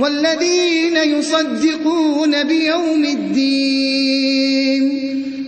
والذين يصدقون بيوم الدين